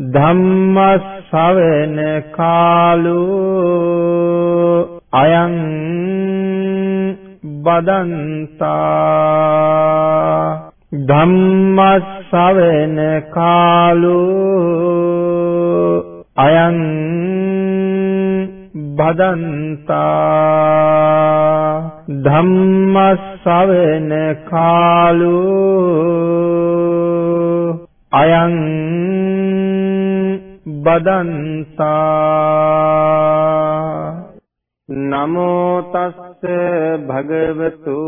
ධම්ම ශවන කාලෝ අයං බදන්තා ධම්ම ශවන කාලෝ අයං බදන්තා ධම්ම ශවන කාලෝ අයං බදන්තා. නමෝ තස්ස භගවතු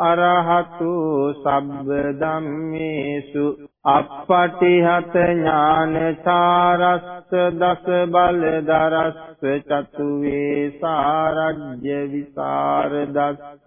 අරහතු සබ්බ ධම්මේසු. අප්පටිහත ඥානචාරස්ස දස බල දරස්ස චතු වේසාරජ්‍ය විසරදස්ස.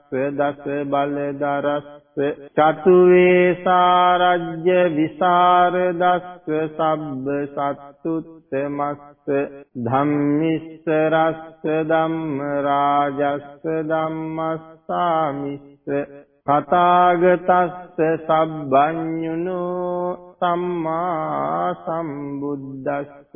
දස බලදරස්ස චතු වේසාරජ්‍ය විසරදස්ස සබ්බ සත්තුත්තමස්ස ධම්මිස්ස රස්ස ධම්ම රාජස්ස ධම්මස්සාමිස්ස තථාගතස්ස සබ්බඤුනෝ සම්මා සම්බුද්දස්ස.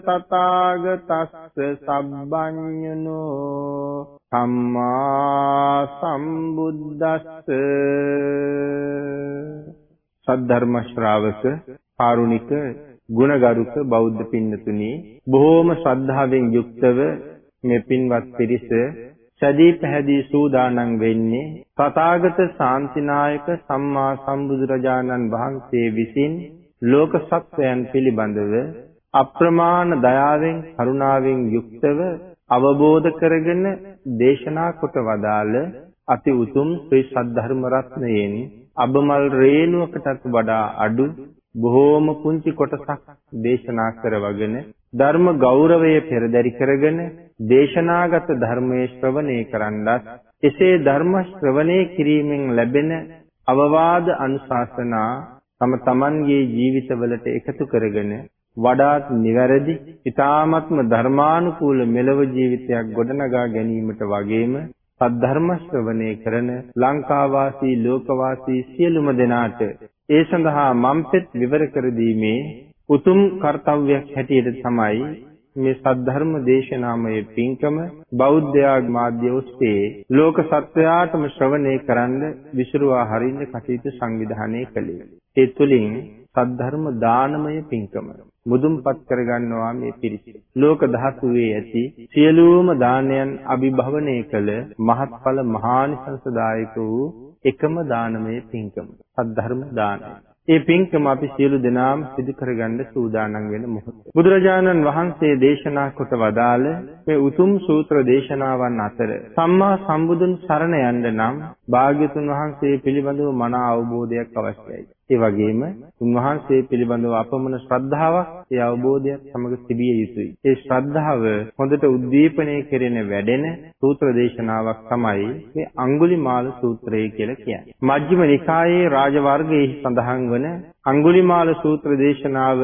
තථාගතස්ස සබ්බඤුනෝ සම්මා සම්බුද්දස්ස සද්ධර්ම ශ්‍රාවක කාරුණික ගුණගරුක බෞද්ධ පින්නතුනි බොහෝම ශ්‍රද්ධාවෙන් යුක්තව මේ පින්වත් පිරිස සදී පැහැදී සූදානම් වෙන්නේ තථාගත ශාන්තිනායක සම්මා සම්බුදුරජාණන් වහන්සේ විසින් ලෝක සත්වයන් පිළිබඳව අප්‍රමාණ දයාවෙන් කරුණාවෙන් යුක්තව අවබෝධ කරගෙන දේශනා කොට වදාළ අති උතුම් ශ්‍රී සද්ධර්ම රත්නයෙන් අබමල් රේණුවකටත් වඩා අඩු බොහෝම පුංචි කොටසක් දේශනා කරවගෙන ධර්ම ගෞරවය පෙරදරි කරගෙන දේශනාගත ධර්මයේ ශ්‍රවණය කරන්නත් එසේ ධර්ම ශ්‍රවණය කිරීමෙන් ලැබෙන අවවාද අනුශාසනා තම තමන්ගේ ජීවිතවලට එකතු කරගෙන වඩාත් නිවැරදි, ඊ타ත්ම ධර්මානුකූල මෙලව ජීවිතයක් ගොඩනගා ගැනීමට වගේම සද්ධර්ම ශ්‍රවණය කරන ලංකාවාසී ලෝකවාසී සියලුම දෙනාට ඒ සඳහා මම්පෙත් විවර කර දීමේ උතුම් කාර්යයක් හැටියට තමයි මේ සද්ධර්ම දේශනාමය පින්කම බෞද්ධ මාධ්‍ය ඔස්සේ ලෝක සත්වයාටම ශ්‍රවණය කරන්න විසිරුවා හරින්න කටයුතු සංවිධානය කළේ. ඒ තුලින් සද්ධර්ම දානමය පින්කම මුදුන්පත් කරගන්නවා මේ පිරිස. ලෝක ධාතුවේ ඇති සියලුම දානයන් අභිභවනය කළ මහත්ඵල මහානිසංසදායක වූ එකම දානමය පින්කම. සද්ධර්ම දානය. ඒ පින්කම අපි සියලු දෙනාම සිදු කරගන්න සූදානම් වෙන මොහොත. බුදුරජාණන් වහන්සේ දේශනා කොට වදාළ මේ උතුම් සූත්‍ර දේශනාවන් අතර සම්මා සම්බුදුන් සරණ යන්න නම් භාග්‍යතුන් වහන්සේ පිළිබඳව මන අවබෝධයක් අවශ්‍යයි. ඒ වගේම උන්වහන්සේ පිළිබඳව අපමණ ශ්‍රද්ධාවක් ඒ අවබෝධයත් සමග තිබිය යුතුයි. ඒ ශ්‍රද්ධාව හොඳට උද්දීපනය කෙරෙන වැඩෙන සූත්‍ර දේශනාවක් තමයි මේ අඟුලිමාල සූත්‍රය කියලා කියන්නේ. මජ්ක්‍ධිම නිකායේ රාජවර්ගයේ සඳහන් වන අඟුලිමාල සූත්‍ර දේශනාව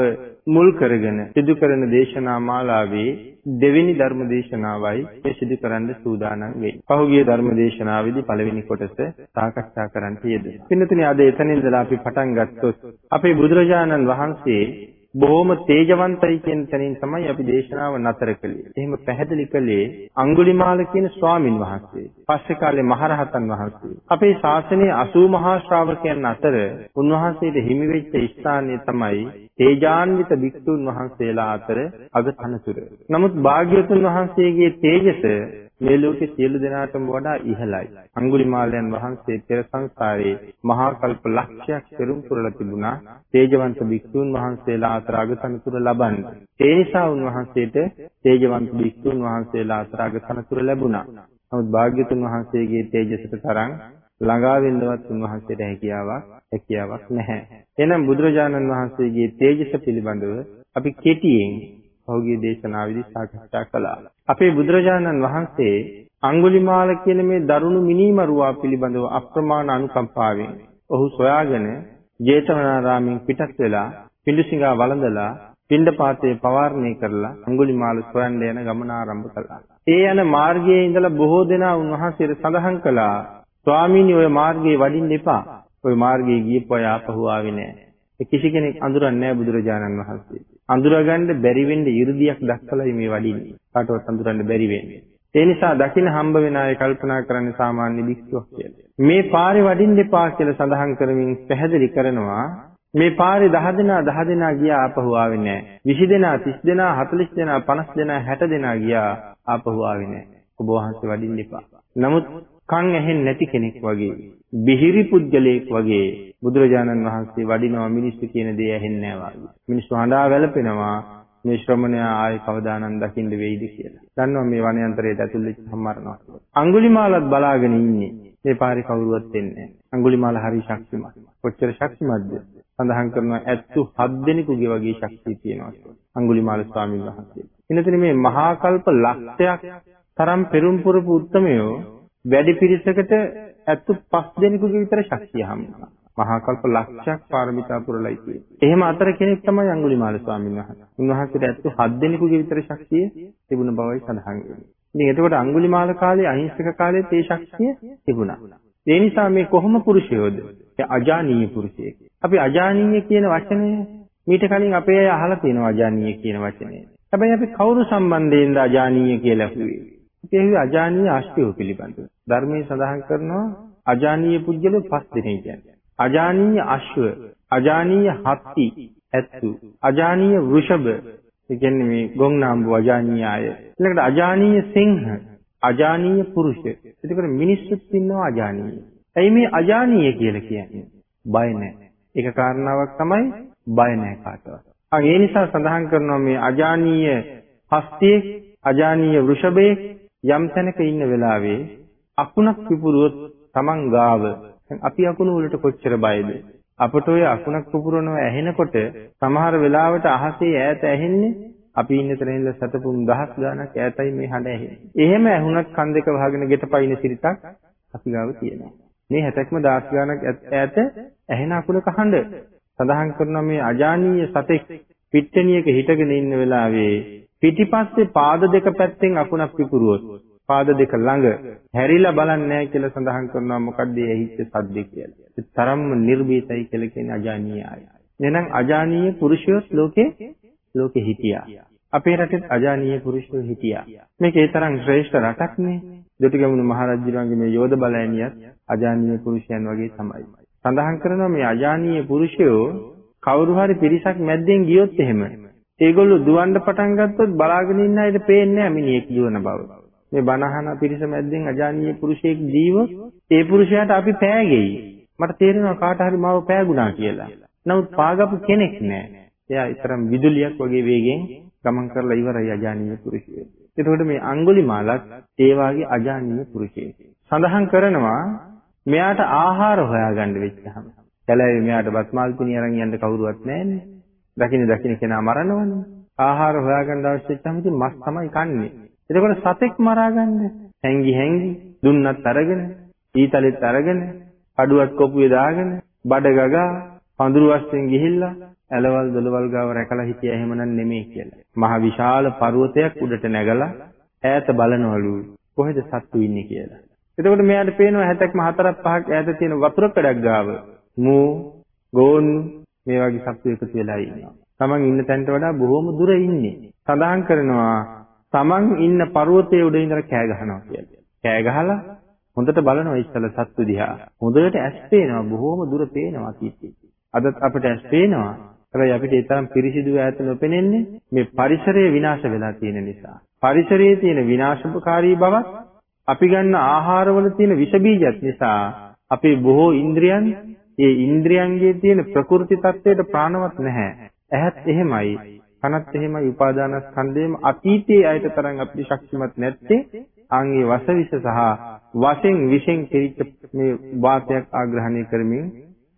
මුල් කරගෙන සිදු කරන දේශනා මාලාවේ දෙවෙනි ධර්ම දේශනාවයි මේ සිදු කරන්න සූදානම් වෙන්නේ. පහුගිය ධර්ම දේශනාවේදී පළවෙනි කොටස සාකච්ඡා කරන්න යෙදුණා. පින්නතුනි අද එතන ඉඳලා අපි පටන් ගත්තොත් අපේ බුදුරජාණන් වහන්සේ බොහොම තේජවන්තයි කියන තැනින් තමයි අපි දේශනාව නතර කළේ. එහෙම පැහැදිලි කළේ අඟුලිමාල කියන ස්වාමින් වහන්සේ. පස්සේ කාලේ මහරහතන් වහන්සේ. අපේ ශාසනයේ 80 මහා ශ්‍රාවකයන් අතර උන්වහන්සේට හිමි වෙච්ච ස්ථානය තමයි තේජාන්විත භික්ෂුන් වහන්සේලා අතර අගතනතුර. නමුත් භාග්‍යවතුන් වහන්සේගේ තේජස මේ ලෝකේ සියලු දෙනාටම වඩා ඉහළයි. අඟුලිමාලයන් වහන්සේ පෙර සංසාරේ මහා කල්ප ලක්ෂයක් පෙරම් පුරලා තිබුණා තේජවන්ත භික්ෂුන් වහන්සේලා අතර අගතනතුර ලබන්න. ඒ නිසා උන්වහන්සේට තේජවන්ත භික්ෂුන් වහන්සේලා අතර අගතනතුර ලැබුණා. නමුත් භාග්‍යතුන් වහන්සේගේ තේජසට තරම් ළඟා වෙන්නවත් උන්වහන්සේට හැකියාවක් හැකියාවක් නැහැ. එහෙනම් බුදුරජාණන් වහන්සේගේ තේජස පිළිබඳව අපි කෙටියෙන් පහුගිය දේශනාවේදී සාකච්ඡා කළා. අපේ බුදුරජාණන් වහන්සේ අඟුලිමාල කියන මේ දරුණු මිනිමරුවා පිළිබඳව අප්‍රමාණ අනුකම්පාවෙන් ඔහු සොයාගෙන ජේතවනාරාමෙන් පිටත් වෙලා පිඬුසිඟා වළඳලා පිණ්ඩපාතේ පවාරණය කරලා අඟුලිමාල සොයන්න යන ගමන ආරම්භ කළා. ඒ යන මාර්ගයේ ඉඳලා බොහෝ දෙනා උන්වහන්සේට සඳහන් කළා ස්වාමීනි ඔය මාර්ගයේ වඩින්න එපා. ඔය මාර්ගයේ ගියපු අය ආපහු ආවේ නැහැ. කිසි කෙනෙක් අඳුරන්නේ නැහැ බුදුරජාණන් වහන්සේ. අඳුරගන්න බැරි වෙන්න 이르දියක් දක්වලායි මේ වඩින්නේ. කාටවත් අඳුරන්න බැරි වෙන්නේ. ඒ නිසා දකින්න හම්බ වෙන අය කල්පනා කරන්නේ සාමාන්‍ය භික්ෂුවක් කියලා. මේ පාරේ වඩින්න එපා කියලා සඳහන් කරමින් පැහැදිලි කරනවා මේ පාරේ 10 දෙනා 10 දෙනා ගියා ආපහු ආවේ නැහැ. 20 දෙනා 30 දෙනා 40 දෙනා 50 දෙනා 60 දෙනා ගියා ආපහු ආවේ නැහැ. ඔබ වහන්සේ වඩින්න එපා. නමුත් කන් ඇහෙන්නේ නැති කෙනෙක් වගේ බිහිරි පුද්ගලයෙක් වගේ බුදුරජාණන් වහන්සේ වඩිනවා මිනිස්සු කියන දේ ඇහෙන්නේ නැහැ වගේ. මිනිස්සු හඬා වැළපෙනවා මේ ශ්‍රමණයා ආයේ කවදානම් දකින්න වෙයිද කියලා. දන්නවා මේ වනයන්තරයට ඇතුල් වෙච්ච සම්මරනවා. අඟුලිමාලත් බලාගෙන ඉන්නේ. මේ පාරේ කවුරුවත් එන්නේ නැහැ. අඟුලිමාල හරි ශක්තිමත්. කොච්චර ශක්තිමත්ද? සඳහන් කරනවා ඇත්තු හත් දෙනෙකුගේ වගේ ශක්තිය තියෙනවා. අඟුලිමාල ස්වාමීන් වහන්සේ. එනතන මේ මහා කල්ප ලක්ෂයක් තරම් පෙරම් පුරපු උත්මයෝ වැඩි පිරිසකට ඇත්තු පස් දෙනෙකුගේ විතර ශක්තිය හම්බුනා. මහා කල්ප ලක්ෂයක් පාරමිතා පුරලා ඉතියි. එහෙම අතර කෙනෙක් තමයි අඟුලිමාල ස්වාමීන් වහන්සේ. උන්වහන්සේට ඇත්තු හත් දෙනෙකුගේ විතර ශක්තිය තිබුණ බවයි සඳහන් වෙන්නේ. ඉතින් එතකොට අඟුලිමාල කාලේ අහිංසක කාලේ ඒ ශක්තිය තිබුණා. ඒ නිසා මේ කොහොම පුරුෂයෝද? ඒ අජානීය පුරුෂයෙක්. අපි අජානීය කියන වචනය මීට කලින් අපේ අය අහලා තියෙනවා අජානීය කියන වචනය. හැබැයි අපි කවුරු සම්බන්ධයෙන්ද අජානීය කියලා කිව්වේ? අපි අජානීය ආශ්‍රයෝ පිළිබඳව. ධර්මයේ සඳහන් කරනවා අජානීය පුජ්‍යලෝ පස් දෙනෙක් කියන්නේ. අජානීය අශ්ව, අජානීය හත්ති, ඇත්තු, අජානීය වෘෂභ, ඒ කියන්නේ මේ ගොංනාම්බු අජානීය අය. ඊළඟට අජානීය සිංහ, අජානීය පුරුෂ. ඒකට මිනිස්සුත් ඉන්නවා අජානීය. ඇයි මේ අජානීය කියලා කියන්නේ? බය නැහැ. ඒක කාරණාවක් තමයි බය නැහැ කාටවත්. අන් ඒ නිසා සඳහන් කරනවා මේ අජානීය හස්තියේ අජානීය වෘෂභයේ යම් තැනක ඉන්න වෙලාවේ අකුණක් පිපුරුවොත් Taman ගාව අපි අකුණු වලට කොච්චර බයද අපට ඔය අකුණක් පුපුරනව ඇහෙනකොට සමහර වෙලාවට අහසේ ඈත ඇහෙන්නේ අපි ඉන්න තැන ඉඳලා සතපුම් දහස් ගාණක් ඈතයි මේ හඬ ඇහෙන්නේ. එහෙම ඇහුණත් කන් දෙක වහගෙන ගෙටපයින් සිරිතක් අපි ගාව තියෙනවා. මේ හැතක්ම දහස් ගාණක් ඈත ඇහෙන අකුණක හඬ සඳහන් කරනවා මේ අජානීය සතෙක් පිට්ටනියක හිටගෙන ඉන්න වෙලාවේ පිටිපස්සේ පාද දෙක පැත්තෙන් අකුණක් පිපුරුවොත් පාද දෙක ළඟ හැරිලා බලන්නේ නැහැ කියලා සඳහන් කරනවා මොකද්ද ඇහිච්ච සද්දේ කියලා. ඒ තරම්ම නිර්භීතයි කියලා කියන්නේ අජානීය අය. එහෙනම් අජානීය පුරුෂයොත් ලෝකේ ලෝකේ හිටියා. අපේ රටේ අජානීය පුරුෂයෝ හිටියා. මේක ඒ තරම් ශ්‍රේෂ්ඨ රටක් නේ. දුටුගැමුණු මහරජුණන්ගේ මේ යෝධ බලයනියත් අජානීය පුරුෂයන් වගේ තමයි. සඳහන් කරනවා මේ අජානීය පුරුෂයෝ කවුරු හරි පිරිසක් මැද්දෙන් ගියොත් එහෙම ඒගොල්ලෝ දුවන්න පටන් ගත්තොත් බලාගෙන ඉන්න අයට පේන්නේ නැහැ මිනිහෙක් දුවන බව. මේ බනහන පිරිස මැද්දෙන් අජානීය පුරුෂයෙක් දීවොත් ඒ පුරුෂයාට අපි පෑගෙයි. මට තේරෙනවා කාට හරි මාව පෑගුණා කියලා. නමුත් පාගපු කෙනෙක් නැහැ. එයා ඊතරම් විදුලියක් වගේ වේගෙන් ගමන් කරලා ඉවරයි අජානීය පුරුෂයෙක්. එතකොට මේ අඟුලිමාලත් ඒ වාගේ අජානීය පුරුෂයෙක්. සඳහන් කරනවා මෙයාට ආහාර හොයාගන්න වෙච්චහම. කැලෑවේ මෙයාට බත් මාල් පිණි අරන් යන්න කවුරුවත් නැන්නේ. දකින්න දකින්න කෙනා මරනවනේ. ආහාර හොයාගන්න අවශ්‍ය වෙච්චාම ඉතින් මස් තමයි කන්නේ. එතකොට සතෙක් මරාගන්න හැංගි හැංගි දුන්නත් අරගෙන ඊතලෙත් අරගෙන අඩුවක් කොපුවේ දාගෙන බඩ ගගා පඳුරු වස්යෙන් ගිහිල්ලා ඇලවල් දොළවල් ගාව රැකලා හිටියා එහෙමනම් නෙමෙයි කියලා. මහ විශාල පර්වතයක් උඩට නැගලා ඈත බලනවලු කොහෙද සත්තු ඉන්නේ කියලා. එතකොට මෙයාට පේනවා හැතක්ම හතරක් පහක් ඈත තියෙන වතුර කඩක් ගාව මූ ගෝන් මේ වගේ සත්තු එකතු වෙලා ඉන්නවා. Taman ඉන්න තැනට වඩා බොහොම දුර ඉන්නේ. සඳහන් කරනවා Taman ඉන්න පර්වතයේ උඩ ඉඳලා කෑ ගහනවා කියලා. කෑ ගහලා හොඳට බලනවා ඉස්සල සත්තු දිහා. හොඳට ඇස් පේනවා බොහොම දුර පේනවා කීටි. අදත් අපිට ඇස් පේනවා. හැබැයි අපිට ඒ තරම් පිරිසිදු ඈත නොපෙනෙන්නේ මේ පරිසරය විනාශ වෙලා තියෙන නිසා. පරිසරයේ තියෙන විනාශකාරී බවත් අපි ගන්න ආහාරවල තියෙන විෂ බීජත් නිසා අපේ බොහෝ ඉන්ද්‍රියන් ඒ ඉන්ද්‍රියන්ගේ තියෙන ප්‍රකෘති තත්වයට ප්‍රාණවත් නැහැ. ඇහත් එහෙමයි, කනත් එහෙමයි, උපාදානස්කන්ධයම අතීතයේ අයට තරම් අපිට ශක්තිමත් නැත්තේ ආන්ගේ වසවිස සහ වශෙන් විෂෙන් කෙරිච්ච මේ වාතයක් ආග්‍රහණය කරමින්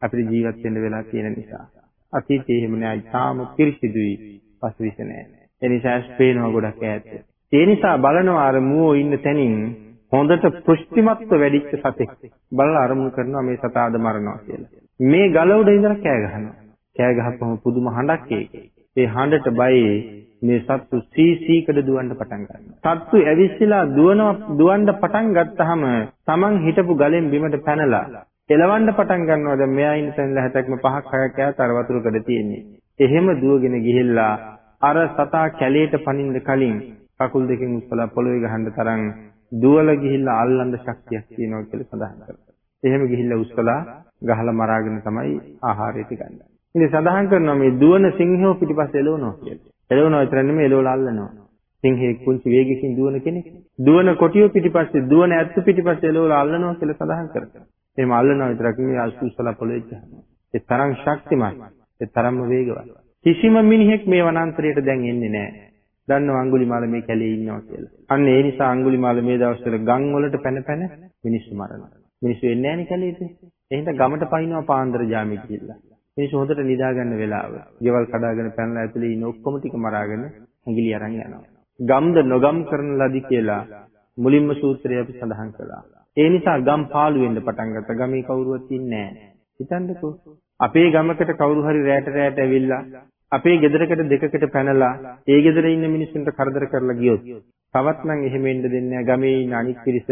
අපිට ජීවත් වෙන්න වෙලා තියෙන නිසා. අතීතයේ එහෙම නෑ, ඊටාම පිරිසිදුයි වසවිස නෑ. ඒ නිසා ස්පේනවා ගොඩක් ඈත. ඒ නිසා බලනවා අර මුවෝ ඉන්න තැනින් හොඳට පුෂ්ටිමත්ව වැඩිච්ච සතෙක් බලලා අරමුණු කරනවා මේ සතාද මරනවා කියලා. මේ ගල උඩ ඉඳලා කෑ ගහනවා. කෑ ගහපුවම පුදුම හඬක් ඒකේ. ඒ හඬට බයේ මේ සත්තු සීසීකඩ දුවන්න පටන් ගන්නවා. සත්තු ඇවිස්සලා දුවනවා දුවන්න පටන් ගත්තාම Taman හිටපු ගලෙන් බිමට පැනලා එලවන්න පටන් ගන්නවා. දැන් මෙයා ඉන්න තැන ලැහැතක්ම පහක් හයක් ඈත අර වතුරකඩ තියෙන්නේ. එහෙම දුවගෙන ගිහිල්ලා අර සතා කැලේට පනින්න කලින් කකුල් දෙකෙන් උස්සලා පොළොවේ ගහන්න තරම් දුවලා ගිහිල්ලා අල්ලන්න ශක්තියක් තියෙනවා කියලා සඳහන් කරනවා. එහෙම ගිහිල්ලා උස්සලා ගහලා මරාගෙන තමයි ආහාරය ටිකන්නේ. ඉතින් සඳහන් කරනවා මේ දුවන සිංහෝ පිටිපස්සේ එළවනවා කියලා. එළවනවා විතර නෙමෙයි එළවලා අල්ලනවා. සිංහෙක් පුංචි වේගකින් දුවන කෙනෙක්. දුවන කොටියෝ පිටිපස්සේ දුවන ඇත්තු පිටිපස්සේ එළවලා අල්ලනවා කියලා සඳහන් කරනවා. එහෙම අල්ලනවා විතරක් නෙමෙයි අසුස්සලා පොළොවේ ගහනවා. ඒ තරම් ශක්තිමත්. ඒ තරම්ම වේගවත්. කිසිම මිනිහෙක් මේ වනාන්තරයට දැන් එන්නේ නැහැ. දන්නව අඟුලිමාල මේ කැලේ ඉන්නවා කියලා. අන්න ඒ නිසා අඟුලිමාල මේ දවස්වල ගම් වලට පැන පැන මිනිස්සු මරනවා. මිනිස්සු එන්නේ නැහැ නේ කැලේට. එහෙනම් ගමට පයින්නවා පාන්දර ජාමි කියලා. මිනිස්සු හොඳට නිදා ගන්න වෙලාව. ගෙවල් කඩාගෙන පැනලා ඇතුලේ ඉන්න ඔක්කොම ටික මරාගෙන ඇඟිලි අරන් යනවා. ගම්ද නොගම් කරන ලදි කියලා මුලින්ම සූත්‍රය අපි සඳහන් කළා. ඒ නිසා ගම් පාළු වෙන්න පටන් ගත්තා. ගමේ කවුරුවත් ඉන්නේ නැහැ. හිතන්නකෝ. අපේ ගමකට කවුරු හරි රැට රැට ඇවිල්ලා අපේ ගෙදරකට දෙකකට පැනලා ඒ ගෙදර ඉන්න මිනිස්සුන්ට කරදර කරලා ගියොත් තවත් නම් එහෙම එන්න දෙන්නේ නැහැ. ගමේ ඉන්න අනිත් පිරිස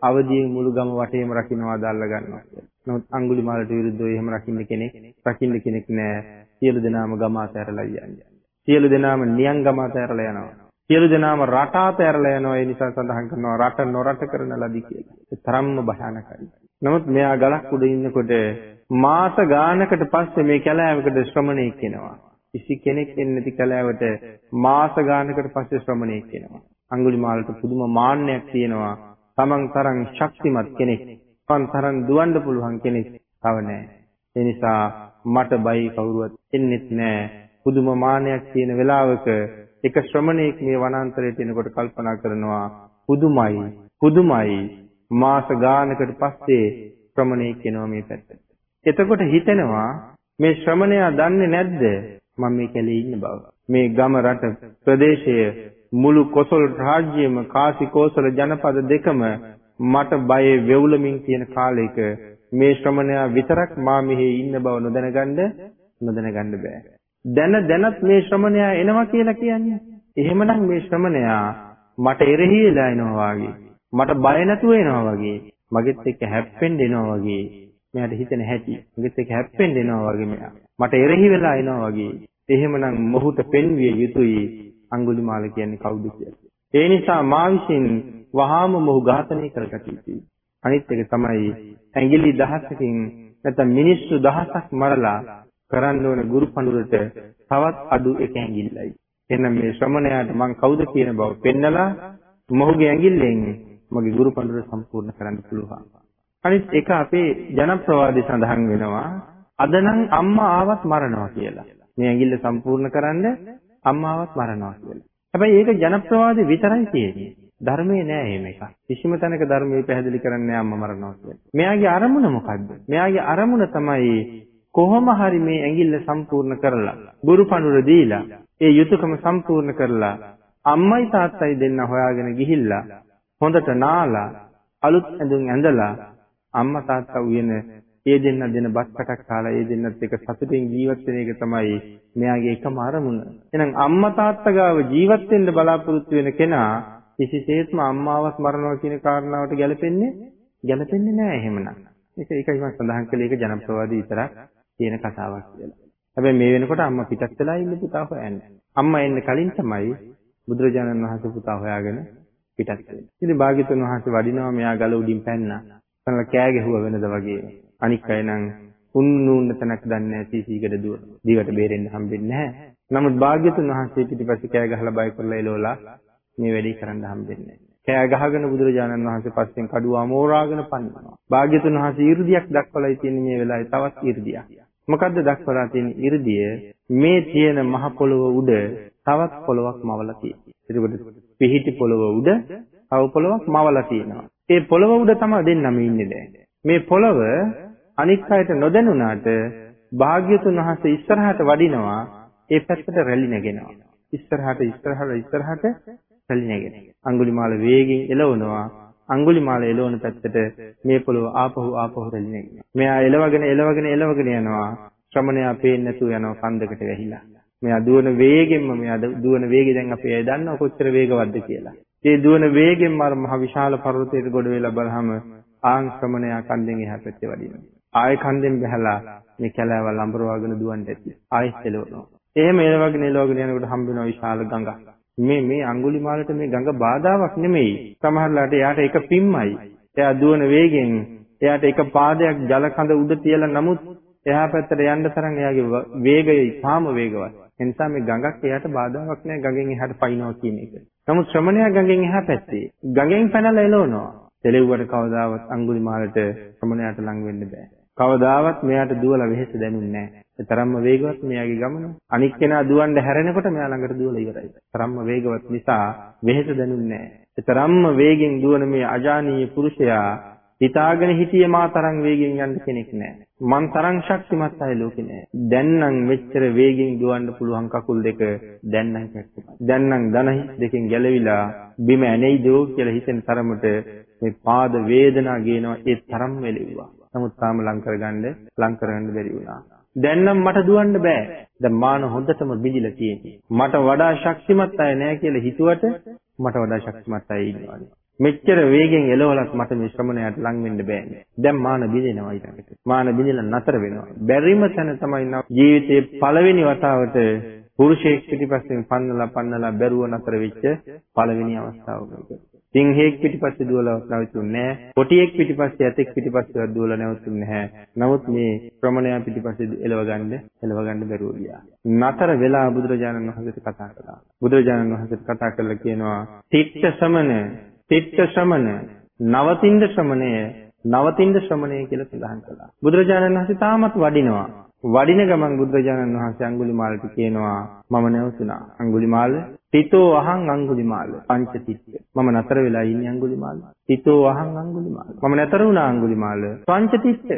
අවදියෙන් මුළු ගම වටේම රකින්නවා දාල්ලා ගන්නවා. නමුත් අඟුලිමාලට විරුද්ධව එහෙම රකින්න කෙනෙක් රකින්න කෙනෙක් නැහැ. සියලු දෙනාම ගම අතහැරලා යන්නේ. සියලු දෙනාම නියං ගම අතහැරලා යනවා. සියලු දෙනාම රට අතහැරලා යනවා. ඒ නිසා සඳහන් කරනවා රට නොරට කරන ලදී කියලා. ඒ තරම්ම භයානකයි. නමුත් මෙයා ගලක් උඩ ඉන්නකොට මාස ගානකට පස්සේ මේ කැලෑවකට ශ්‍රමණෙක් එනවා. කිසි කෙනෙක් එන්නේ නැති කලාවට මාස ගානකට පස්සේ ශ්‍රමණයෙක් වෙනවා. අඟුලිමාලට පුදුම මාන්නයක් තියෙනවා. තමන් තරම් ශක්තිමත් කෙනෙක්, තමන් තරම් දුවන්න පුළුවන් කෙනෙක් තව නැහැ. ඒ නිසා මට බයි කවුරුවත් එන්නෙත් නැහැ. පුදුම මාන්නයක් තියෙන වෙලාවක එක ශ්‍රමණයෙක් මේ වනාන්තරයට එනකොට කල්පනා කරනවා පුදුමයි පුදුමයි මාස ගානකට පස්සේ ශ්‍රමණයෙක් එනවා මේ පැත්තට. එතකොට හිතෙනවා මේ ශ්‍රමණයා දන්නේ නැද්ද මම මේ කැලේ ඉන්න බව. මේ ගම රට ප්‍රදේශය මුළු කොසල් රාජ්‍යයේම කාසි කෝසල ජනපද දෙකම මට බයේ වෙවුලමින් තියෙන කාලයක මේ ශ්‍රමණයා විතරක් මා මෙහි ඉන්න බව නොදැනගන්න නොදැනගන්න බෑ. දැන දැනත් මේ ශ්‍රමණයා එනවා කියලා කියන්නේ. එහෙමනම් මේ ශ්‍රමණයා මට එරෙහි වෙලා එනවා වගේ. මට බය නැතුව එනවා වගේ. මගෙත් එක්ක හැප්පෙන්න එනවා වගේ. මෙයාට හිතෙන හැටි. මගෙත් එක්ක හැප්පෙන්න එනවා වගේ මෙයා. මට එරෙහි වෙලා එනවා වගේ. එහෙමනම් මොහුට පෙන්විය යුතුයි අඟුලිමාල කියන්නේ කවුද කියලා. ඒ නිසා මා විසින් වහාම මොහු ඝාතනය කරගත යුතුයි. අනිත් එක තමයි ඇඟිලි දහසකින් නැත්නම් මිනිස්සු දහසක් මරලා කරන්න ඕන ගුරු පඬුරට තවත් අඩු එක ඇඟිල්ලයි. එහෙනම් මේ ශ්‍රමණයාට මං කවුද කියන බව පෙන්නලා මොහුගේ ඇඟිල්ලෙන් මගේ ගුරු පඬුර සම්පූර්ණ කරන්න පුළුවන්. අනිත් එක අපේ ජනප්‍රවාදී සඳහන් වෙනවා අද නම් අම්මා ආවත් මරනවා කියලා. මේ ඇඟිල්ල සම්පූර්ණ කරන්න අම්මාවත් මරනවා කියලා. හැබැයි ඒක ජනප්‍රවාදී විතරයි තියෙන්නේ. ධර්මයේ නෑ එහෙම එකක්. කිසිම තැනක ධර්මයේ පැහැදිලි කරන්නේ අම්මා මරනවා කියලා. මෙයාගේ අරමුණ මොකද්ද? මෙයාගේ අරමුණ තමයි කොහොම හරි මේ ඇඟිල්ල සම්පූර්ණ කරලා ගුරු පඬුර දීලා ඒ යුතුයකම සම්පූර්ණ කරලා අම්මයි තාත්තයි දෙන්න හොයාගෙන ගිහිල්ලා හොඳට නාලා අලුත් ඇඳුම් ඇඳලා අම්මා තාත්තා උයන ඒ දෙන්න දෙන බත් කටක් කාලා ඒ දෙන්නත් එක සතුටින් ජීවත් වෙන එක තමයි මෙයාගේ එකම අරමුණ. එහෙනම් අම්මා තාත්තා ගාව ජීවත් වෙන්න බලාපොරොත්තු වෙන කෙනා කිසිසේත්ම අම්මාවත් මරනවා කියන කාරණාවට ගැලපෙන්නේ ගැලපෙන්නේ නැහැ එහෙමනම්. ඒක ඒකයි මම සඳහන් කළේ ඒක ජනප්‍රවාදී විතරක් තියෙන කතාවක් කියලා. හැබැයි මේ වෙනකොට අම්මා පිටත් වෙලා ඉන්න පුතා හොයන්නේ. අම්මා එන්න කලින් තමයි බුදුරජාණන් වහන්සේ පුතා හොයාගෙන පිටත් වෙන්නේ. ඉතින් භාග්‍යතුන් වහන්සේ වඩිනවා මෙයා ගල උඩින් පැන්නා. කනලා කෑ ගැහුවා වෙනද වගේ. අනික් අය නම් උන්නුන්න තැනක් දන්නේ නැති සීගඩ දුව. දිවට බේරෙන්න හම්බෙන්නේ නැහැ. නමුත් භාග්‍යතුන් වහන්සේ පිටිපස්සේ කෑ ගහලා බය කරලා එළවලා මේ වැඩේ කරන්න හම්බෙන්නේ කෑ ගහගෙන බුදුරජාණන් වහන්සේ පස්සෙන් කඩුවා මෝරාගෙන පන්නනවා. භාග්‍යතුන් වහන්සේ 이르දියක් දක්වලා තියෙන මේ වෙලාවේ තවත් 이르දියක්. මොකද්ද දක්වලා තියෙන 이르දිය? මේ තියෙන මහ පොළොව උඩ තවත් පොළොවක් මවලා තියෙනවා. එතකොට පිහිටි පොළොව උඩ තව පොළොවක් මවලා තියෙනවා. ඒ පොළොව උඩ තමයි දෙන්නම ඉන්නේ දැන්. මේ පොළොව අනික් අයට නොදැනුණාට භාග්‍යතුන් වහන්සේ ඉස්සරහට වඩිනවා ඒ පැත්තට රැලි නැගෙනවා. ඉස්සරහට ඉස්සරහට ඉස්සරහට රැලි නැගෙනවා. අඟුලිමාල වේගෙන් එළවනවා. අඟුලිමාල එළවන පැත්තට මේ පොළොව ආපහු ආපහු රැලි නැගෙනවා. මෙයා එළවගෙන එළවගෙන එළවගෙන යනවා. ශ්‍රමණයා පේන්නේ නැතුව යනවා කන්දකට වැහිලා. මෙයා දුවන වේගෙන්ම මෙයා දුවන වේගය දැන් අපි අය දන්නවා කොච්චර වේගවත්ද කියලා. ඒ දුවන වේගෙන්ම අර මහ විශාල පර්වතයට ගොඩ වෙලා බලහම ආන් ශ්‍රමණයා කන්දෙන් එහා පැත්තේ වඩිනවා. ආයෙ කන්දෙන් බහැලා මේ කැලෑවල් අඹරවාගෙන දුවන්න ඇති. ආයෙත් එළවනවා. එහෙම එළවගෙන එළවගෙන යනකොට හම්බ වෙනවා විශාල ගඟක්. මේ මේ අඟුලිමාලට මේ ගඟ බාධාවක් නෙමෙයි. සමහරලාට එයාට එක පිම්මයි. එයා දුවන වේගෙන් එයාට එක පාදයක් ජල කඳ උඩ තියලා නමුත් එහා පැත්තට යන්න තරම් එයාගේ වේගය ඉතාම වේගවත්. ඒ නිසා මේ ගඟක් එයාට බාධාවක් නෑ ගඟෙන් එහාට පයින්නවා කියන එක. නමුත් ශ්‍රමණයා ගඟෙන් එහා පැත්තේ ගඟෙන් පැනලා එළවනවා. එළෙව්වට කවදාවත් අඟුලිමාලට ශ්‍රමණයාට ලඟ වෙන්න බෑ. කවදාවත් මෙයාට දුවලා වෙහෙස දැනුන්නේ නැහැ. ඒ තරම්ම වේගවත් මෙයාගේ ගමන. අනික් කෙනා දුවන්න හැරෙනකොට මෙයා ළඟට දුවලා ඉවරයි. තරම්ම වේගවත් නිසා වෙහෙස දැනුන්නේ නැහැ. ඒ තරම්ම වේගෙන් දුවන මේ අජානීය පුරුෂයා හිතාගෙන හිටියේ මා තරම් වේගෙන් යන්න කෙනෙක් නැහැ. මං තරම් ශක්තිමත් අය ලෝකේ නැහැ. දැන් නම් මෙච්චර වේගෙන් දුවන්න පුළුවන් කකුල් දෙක දැන් නම් ශක්තිමත්. දැන් නම් ධන දෙකෙන් ගැලවිලා බිම ඇනෙයිදෝ කියලා හිතෙන තරමට මේ පාද වේදනා ගේනවා ඒ තරම් වෙලෙව්වා. නමුත් තාම ලං කරගන්න ලං කරගන්න බැරි වුණා. දැන් නම් මට දුවන්න බෑ. දැන් මාන හොඳටම බිඳිලා තියෙන්නේ. මට වඩා ශක්තිමත් අය නැහැ කියලා හිතුවට මට වඩා ශක්තිමත් අය ඉන්නවා. මෙච්චර වේගෙන් එළවලත් මට මේ ශ්‍රමණයාට ලං වෙන්න බෑනේ. දැන් මාන බිඳෙනවා ඊටකට. මාන බිඳිලා නතර වෙනවා. බැරිම තැන තමයි ජීවිතේ පළවෙනි වතාවට පුරුෂයෙක් පිටිපස්සෙන් පන්නලා පන්නලා බැරුව නතර වෙච්ච පළවෙනි අවස්ථාව මේක. සිංහෙක් පිටිපස්සේ දුවලා නැවතුන්නේ නැහැ. කොටියෙක් පිටිපස්සේ ඇතෙක් පිටිපස්සේ දුවලා නැවතුන්නේ නැහැ. නමුත් මේ ශ්‍රමණයා පිටිපස්සේ එලව ගන්න එලව ගන්න බැරුව ගියා. නතර වෙලා බුදුරජාණන් වහන්සේට කතා කළා. බුදුරජාණන් වහන්සේට කතා කරලා කියනවා තිත්ත සමන තිත්ත ශ්‍රමණ නවතින්ද ශ්‍රමණය නවතින්ද ශ්‍රමණය කියලා සඳහන් කළා. බුදුරජාණන් වහන්සේ තාමත් වඩිනවා. වඩින ගමන් බුදුරජාණන් වහන්සේ අඟුලිමාලට කියනවා මම නැවතුණා. අඟුලිමාල තිතෝ අහං අඟුලිමාල පංච තිත්ත. මම නතර වෙලා ඉන්නේ අඟුලිමාල. තිතෝ අහං අඟුලිමාල. මම නතර වුණා අඟුලිමාල. පංච තිත්ත.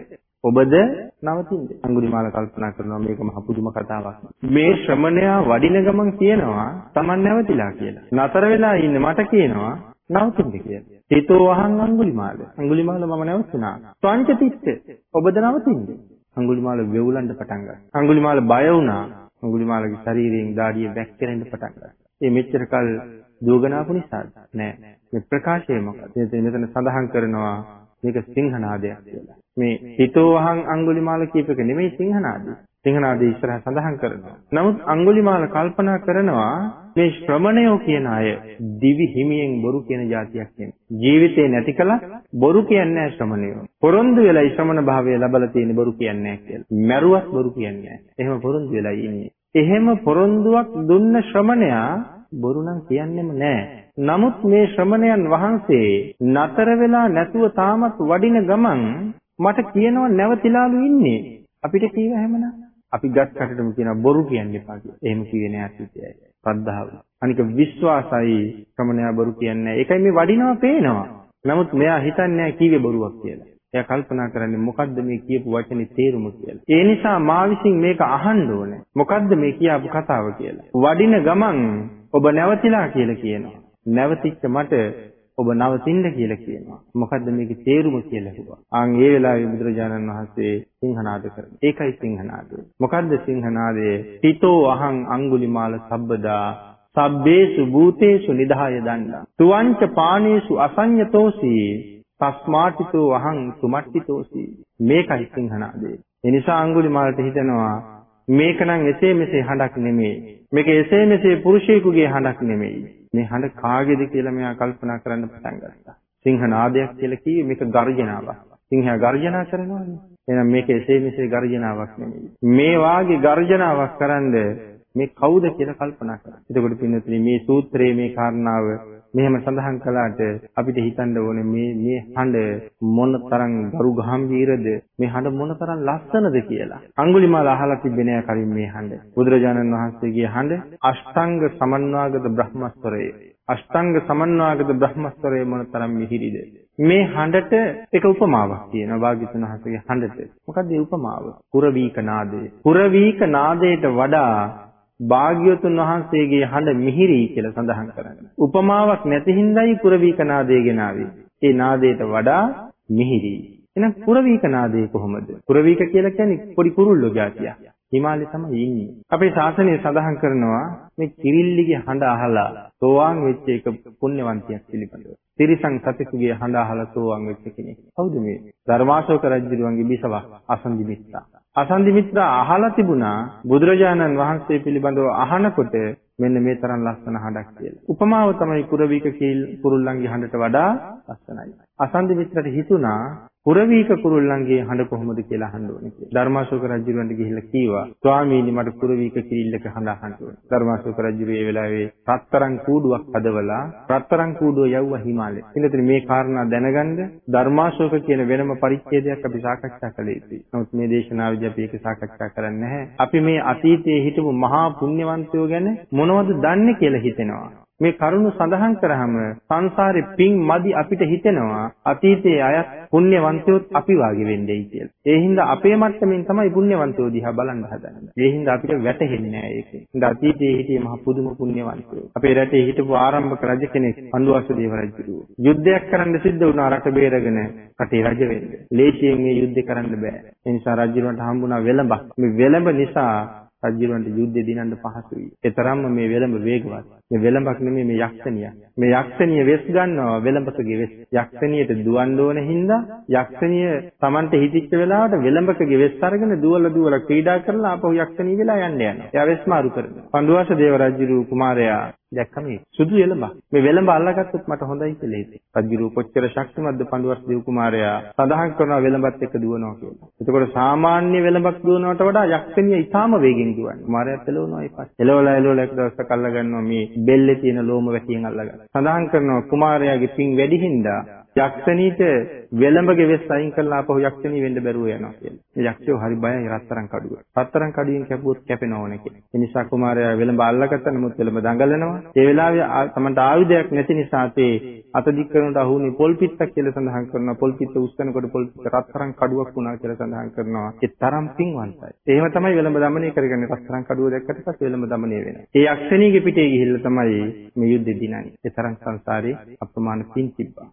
ඔබද නවතින්ද? අඟුලිමාල කල්පනා කරනවා මේක මහ පුදුම කතාවක්. මේ ශ්‍රමණයා වඩින ගමන් කියනවා Taman නැවතිලා කියලා. නතර වෙලා ඉන්න මට කියනවා නවතින්න කියලා. හිතෝ අහං අඟුලිමාල. අඟුලිමාල මම නැවතුණා. ස්වංච තිත්ත. ඔබද නවතින්නේ. අඟුලිමාල වෙවුලන්න පටන් ගත්තා. අඟුලිමාල බය වුණා. අඟුලිමාලගේ ශරීරයෙන් දාඩිය වැක්කිරෙන්න පටන් ගත්තා. මේ මෙච්චර කල් දුවගෙන ආපු නිසා නෑ. මේ ප්‍රකාශය මොකක්ද? මෙතන සඳහන් කරනවා මේක සිංහනාදයක් කියලා. මේ හිතෝ අහං අඟුලිමාල කියප එක නෙමෙයි සිංහනාදය. සිංහනාදී ඉස්සරහ සඳහන් කරනවා. නමුත් අඟුලිමාල කල්පනා කරනවා මේ ශ්‍රමණයෝ කියන අය දිවි හිමියෙන් බොරු කියන જાතියක් නෙමෙයි. ජීවිතේ නැති කළා බොරු කියන්නේ නැහැ ශ්‍රමණයෝ. පොරොන්දු වෙලා ශ්‍රමණ භාවය ලැබලා තියෙන බොරු කියන්නේ නැහැ කියලා. මැරුවත් බොරු කියන්නේ නැහැ. එහෙම පොරොන්දු වෙලා ඉන්නේ. එහෙම පොරොන්දුවක් දුන්න ශ්‍රමණයා බොරු නම් කියන්නෙම නැහැ. නමුත් මේ ශ්‍රමණයන් වහන්සේ නතර වෙලා නැතුව තාමත් වඩින ගමන් මට කියනවා නැවතිලාලු ඉන්නේ. අපිට කීව හැමනා අපි ගස් කටටම කියන බොරු කියන්න එපා කියලා. එහෙම කියේ නෑ අතීතයයි. ශ්‍රද්ධාව. අනික විශ්වාසයි ශ්‍රමණයා බොරු කියන්නේ. ඒකයි මේ වඩිනවා පේනවා. නමුත් මෙයා හිතන්නේ නෑ කීවේ බොරුවක් කියලා. එයා කල්පනා කරන්නේ මොකද්ද මේ කියපු වචනේ තේරුම කියලා. ඒ නිසා මා විසින් මේක අහන්න ඕනේ. මොකද්ද මේ කියාපු කතාව කියලා. වඩින ගමන් ඔබ නැවතිලා කියලා කියනවා. නැවතිච්ච මට ඔබ නවතින්න කියලා කියනවා. මොකද්ද මේකේ තේරුම කියලා කිව්වා. ආන් ඒ වෙලාවේ බුදුරජාණන් වහන්සේ සිංහනාද කරනවා. ඒකයි සිංහනාදය. මොකද්ද සිංහනාදය? හිතෝ අහං අඟුලිමාල සබ්බදා සබ්බේසු භූතේසු නිදාය දණ්ඩා. තුවංච පානේසු අසඤ්ඤතෝසි තස්මාටිතෝ අහං සුමට්ටිතෝසි. මේකයි සිංහනාදය. ඒ නිසා අඟුලිමාලට හිතෙනවා මේකනම් එසේ මෙසේ හඬක් නෙමෙයි. මේක එසේ මෙසේ පුරුෂයෙකුගේ හඬක් නෙමෙයි. මේ හඬ කාගේද කියලා මෙයා කල්පනා කරන්න පටන් ගත්තා. සිංහ නාදයක් කියලා කිව්වේ මේක ගර්ජනාවක්. සිංහයා ගර්ජනා කරනවානේ. එහෙනම් මේක එසේ මෙසේ ගර්ජනාවක් නෙමෙයි. මේ වාගේ ගර්ජනාවක් කරන්ද මේ කවුද කියලා කල්පනා කරා. එතකොට පින්නතුනි මේ සූත්‍රයේ මේ කාරණාව මෙහෙම සඳහන් කළාට අපිට හිතන්න ඕනේ මේ මේ හඬ මොන තරම් ගරු ගම්භීරද මේ හඬ මොන තරම් ලස්සනද කියලා. අඟුලිමාල අහලා තිබෙන්නේ නැහැ කලින් මේ හඬ. බුදුරජාණන් වහන්සේගේ හඬ අෂ්ටාංග සමන්වාගත බ්‍රහ්මස්වරය. අෂ්ටාංග සමන්වාගත බ්‍රහ්මස්වරය මොන තරම් මිහිරිද. මේ හඬට එක උපමාවක් තියෙනවා භාග්‍යතුන් වහන්සේගේ හඬට. මොකක්ද ඒ උපමාව? කුරවීක නාදය. කුරවීක නාදයට වඩා භාග්‍යවතුන් වහන්සේගේ හඬ මිහිරි කියලා සඳහන් කරන්නේ. උපමාවක් නැති හින්දායි පුරවීක නාදය ගෙනාවේ. ඒ නාදයට වඩා මිහිරි. එහෙනම් පුරවීක නාදය කොහොමද? පුරවීක කියලා කියන්නේ පොඩි කුරුල්ලෝ జాතියක්. හිමාලයේ තමයි ඉන්නේ. අපේ ශාසනය සඳහන් කරනවා මේ කිරිල්ලිගේ හඬ අහලා සෝවාන් වෙච්ච එක පුණ්‍යවන්තයෙක් පිළිබඳව. තිරිසන් සතෙකුගේ හඬ අහලා සෝවාන් වෙච්ච කෙනෙක්. කවුද මේ? ධර්මාශෝක රජුගේ බිසවක් අසන්දි මිත්‍රා. අසන්දි මිත්‍රා අහලා තිබුණා බුදුරජාණන් වහන්සේ පිළිබඳව අහනකොට මෙන්න මේ තරම් ලස්සන හඬක් කියලා. උපමාව තමයි කුරවීක කීල් කුරුල්ලන්ගේ හඬට වඩා ලස්සනයි. අසන්දි මිත්‍රට හිතුණා පුරවීක කුරුල්ලන්ගේ හඬ කොහොමද කියලා අහන්න ඕනේ කියලා. ධර්මාශෝක රජුරන්ට ගිහිල්ලා කීවා ස්වාමීනි මට පුරවීක කිරිල්ලක හඬ අහන්න ඕනේ. ධර්මාශෝක රජු ඒ වෙලාවේ රත්තරන් කූඩුවක් හදවලා රත්තරන් කූඩුව යවුවා හිමාලයේ. ඉතින් මේ කාරණා දැනගන්න ධර්මාශෝක කියන වෙනම පරිච්ඡේදයක් අපි සාකච්ඡා කළේ ඉතින්. නමුත් මේ දේශනාවේදී අපි ඒක සාකච්ඡා කරන්නේ නැහැ. අපි මේ අතීතයේ හිටපු මහා පුණ්‍යවන්තයෝ ගැන මොනවද දන්නේ කියලා හිතෙනවා. මේ කරුණ සඳහන් කරාම සංසාරේ පිං මදි අපිට හිතෙනවා අතීතයේ අයත් පුණ්‍යවන්තයොත් අපි වාගේ වෙන්නේයි කියලා. ඒ හින්දා අපේ මට්ටමින් තමයි පුණ්‍යවන්තයෝ දිහා බලන්න හදන්නේ. ඒ හින්දා අපිට වැටහෙන්නේ නැහැ ඒක. හින්දා අතීතයේ හිටියේ මහ පුදුම පුණ්‍යවන්තයෝ. අපේ රටේ හිටපු ආරම්භක රජ කෙනෙක් පණ්ඩුවස්ස දේව රජු. යුද්ධයක් කරන්න සිද්ධ වුණා රට බේරගෙන රටේ රජ වෙන්න. ලේසියෙන් මේ යුද්ධ කරන්න බෑ. ඒ නිසා රජුන්ට හම්බුණා වෙලඹක්. මේ වෙලඹ නිසා රජුරන්ට යුද්ධය දිනන්න පහසුයි. ඒ තරම්ම මේ වෙලඹ වේගවත්. මේ වෙලඹක් නෙමෙයි මේ යක්ෂණිය. මේ යක්ෂණිය වෙස් ගන්නවා වෙලඹකගේ වෙස්. යක්ෂණියට දුවන්න ඕන හින්දා යක්ෂණිය Tamante හිතිච්ච වෙලාවට වෙලඹකගේ වෙස් අරගෙන දුවලා දුවලා ක්‍රීඩා කරලා ආපහු යක්ෂණිය වෙලා යන්න යනවා. එයා වෙස් මාරු කරනවා. පඬුවාස දේව රජු කුමාරයා දැක්කම සුදු එළඹ මේ වෙළඹ අල්ලගත්තොත් මට හොඳයි කියලා හිතේ. රජුරු කොච්චර ශක්තිමත්ද පඬුවස් දේව කුමාරයා සඳහන් කරනවා වෙළඹත් එක්ක දුවනවා කියලා. එතකොට සාමාන්‍ය වෙළඹක් දුවනවට වඩා යක්ෂණිය ඊටාම වේගෙන් දුවන්නේ. කුමාරයාත් එළවනවා ඊපස්සේ. එළවලා එළවලා එක දවසක් අල්ල ගන්නවා මේ බෙල්ලේ තියෙන ලෝම වැටියෙන් අල්ලගන්න. සඳහන් කරනවා කුමාරයාගේ පිං වැඩි හින්දා යක්ෂණීට වෙලඹගේ වෙස් අයින් කරලා ආපහු යක්ෂණී වෙන්න බැරුව යනවා කියලා. ඒ යක්ෂයෝ හරි බයයි රත්තරන් කඩුව. රත්තරන් කඩුවෙන් කැපුවොත් කැපෙනව ඕනේ කියලා. ඒ නිසා කුමාරයා වෙලඹ අල්ලගත්ත නමුත් වෙලඹ දඟලනවා. ඒ වෙලාවේ තමන්ට ආයුධයක් නැති නිසා තේ අත දික් කරනට අහුනේ පොල් පිටක් කියලා සඳහන් කරනවා. පොල් පිට උස්සනකොට පොල් පිට රත්තරන් කඩුවක් වුණා කියලා සඳහන් කරනවා. ඒ තරම් පින්වන්තයි. එහෙම තමයි වෙලඹ දමනය කරගන්නේ. රත්තරන් කඩුව දැක්කට පස්සේ වෙලඹ දමනය වෙනවා. ඒ යක්ෂණීගේ පිටේ ගිහිල්ලා තමයි මේ යුද්ධෙ දිනන්නේ. ඒ තරම් සංසාරේ අප්‍රමාණ පින් තිබ්බා.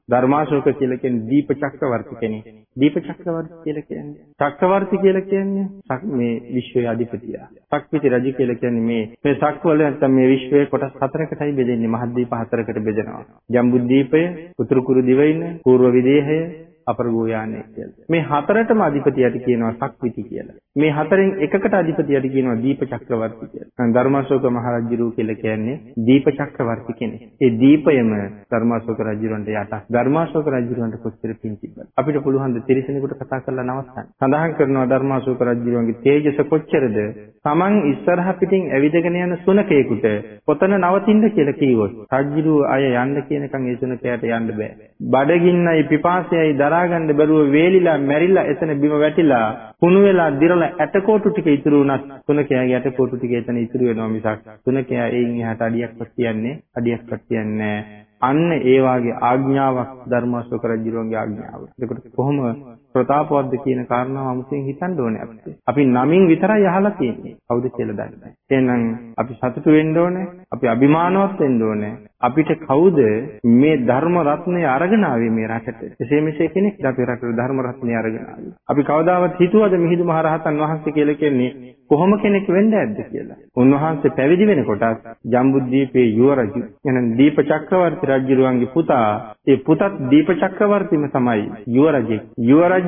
ධර්මාශෝක කියලා කියන්නේ දීප චක්‍රවර්ති කෙනෙක්. දීප චක්‍රවර්ති කියලා කියන්නේ චක්‍රවර්ති කියලා කියන්නේ මේ විශ්වයේ අධිපතියා. සක්විති රජු කියලා කියන්නේ මේ මේ සක්වල නැත්නම් මේ විශ්වයේ කොටස් හතරකටයි බෙදෙන්නේ. මහද්වීප හතරකට බෙදෙනවා. ජම්බුද්වීපය, උතුරු කුරු දිවයින, పూర్ව විදේහය, අපරගෝයානේ කියලා. මේ හතරටම අධිපතියට කියනවා සක්විති කියලා. මේ හතරෙන් එකකට අධිපතියට කියනවා දීප චක්‍රවර්ති කියලා. ධර්මාශෝක මහරජුරු කියලා කියන්නේ දීප චක්‍රවර්ති කෙනෙක්. ඒ දීපයම ධර්මාශෝක රජුරන්ට යටක්. ධර්මාශෝක රජුරන්ට කොච්චර පිං තිබ්බද? අපිට පුළුවන් ද තිරිසනෙකුට කතා කරලා නවත්තන්න. සඳහන් කරනවා ධර්මාශෝක රජුරන්ගේ තේජස කොච්චරද? Taman ඉස්සරහ පිටින් ඇවිදගෙන යන සුනකයෙකුට පොතන නවතින්න කියලා කිව්වොත් රජුරු අය යන්න කියනකම් ඒ සුනකයාට යන්න බෑ. බඩගින්නයි පිපාසයයි දරා ගන්න බැරුව වේලිලා මැරිලා එතන බිම වැටිලා කුණු වෙලා දිරලා ඇටකොටු ටික ඉතුරු වුණත් තුනකයාගේ ඇටකොටු ටික එතන ඉතුරු වෙනවා මිසක් තුනකයා එයින් එහාට අඩියක්වත් කියන්නේ අඩියක්වත් කියන්නේ අන්න ඒ වාගේ ආඥාවක් ධර්මාශෝක රජුගේ ආඥාව. ඒකට කොහොම ප්‍රතාපවත්ද කියන කාරණාව අමුතුවෙන් හිතන්න ඕනේ අපිට. අපි නමින් විතරයි අහලා තියෙන්නේ. කවුද කියලා දන්නේ නැහැ. එහෙනම් අපි සතුටු වෙන්න ඕනේ. අපි අභිමානවත් වෙන්න ඕනේ. අපිට කවුද මේ ධර්ම රත්නය අරගෙන ආවේ මේ රටට? එසේ මෙසේ කෙනෙක් අපේ රටට ධර්ම රත්නය අරගෙන ආවේ. අපි කවදාවත් හිතුවද මිහිඳු මහරහතන් වහන්සේ කියලා කියන්නේ කොහොම කෙනෙක් වෙන්න ඇද්ද කියලා. උන්වහන්සේ පැවිදි වෙනකොට ජම්බුද්දීපේ යුවරජු එනම් දීප චක්‍රවර්ති රජුරුවන්ගේ පුතා ඒ පුතත් දීප චක්‍රවර්තිම තමයි යුවරජෙක්.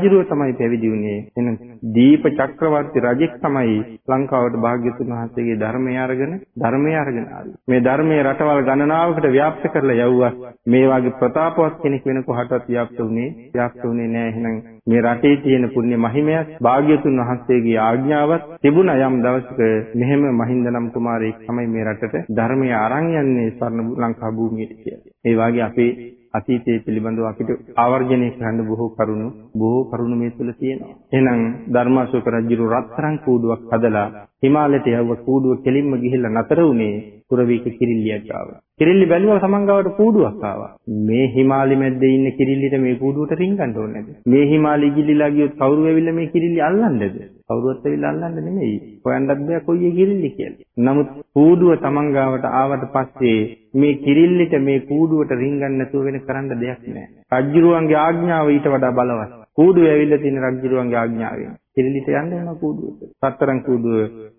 යුවරජුරුව තමයි පැවිදි වුණේ. එහෙනම් දීප චක්‍රවර්ති රජෙක් තමයි ලංකාවට භාග්‍යතුන් වහන්සේගේ ධර්මය අරගෙන ධර්මය අරගෙන ආවේ. මේ ධර්මයේ රටවල් ගණනාවකට ව්‍යාප්ත කරලා යවුවා. මේ වගේ ප්‍රතාපවත් කෙනෙක් වෙන කොහටවත් ව්‍යාප්ත වුණේ ව්‍යාප්ත වුණේ නැහැ. එහෙනම් මේ රටේ තියෙන පුණ්‍ය මහිමයක් භාග්‍යතුන් වහන්සේගේ ආඥාවත් තිබුණා යම් දවසක මෙහෙම මහින්ද නම් කුමාරයෙක් තමයි මේ රටට ධර්මය අරන් යන්නේ ස්වර්ණ ලංකා භූමියට කියලා. ඒ වාගේ අපේ අතීතයේ පිළිබඳව අපිට ආවර්ජනය කරන්න බොහෝ කරුණු බොහෝ කරුණු මේ තුල තියෙනවා. එහෙනම් ධර්මාශෝක රජු රත්තරන් කූඩුවක් හදලා හිමාලයට යවුව කූඩුව කෙලින්ම ගිහිල්ලා නතර වුණේ පුරවීක කිරිල්ලියක් ආවා. කිරිල්ලි බැලුවා සමන් ගාවට කූඩුවක් ආවා. මේ හිමාලි මැද්දේ ඉන්න කිරිල්ලිට මේ කූඩුවට රින්ගන්න ඕනේ නැද්ද? මේ හිමාලි ගිලිලා ගියොත් කවුරු ඇවිල්ලා මේ කිරිල්ලි අල්ලන්නද? කවුරුවත් ඇවිල්ලා අල්ලන්න නෙමෙයි. හොයන්නත් බෑ කොයි ඒ කිරිල්ලි කියලා. නමුත් කූඩුව තමන් ගාවට ආවට පස්සේ මේ කිරිල්ලිට මේ කූඩුවට රින්ගන්න නැතුව වෙන කරන්න දෙයක් නෑ. රජ්ජුරුවන්ගේ ආඥාව ඊට වඩා බලවත්. කූඩුව ඇවිල්ලා තියෙන රජ්ජුරුවන්ගේ ආඥාවෙන්. කිරිල්ලිට යන්න වෙනවා කූඩුවට. සතරන් කූඩුව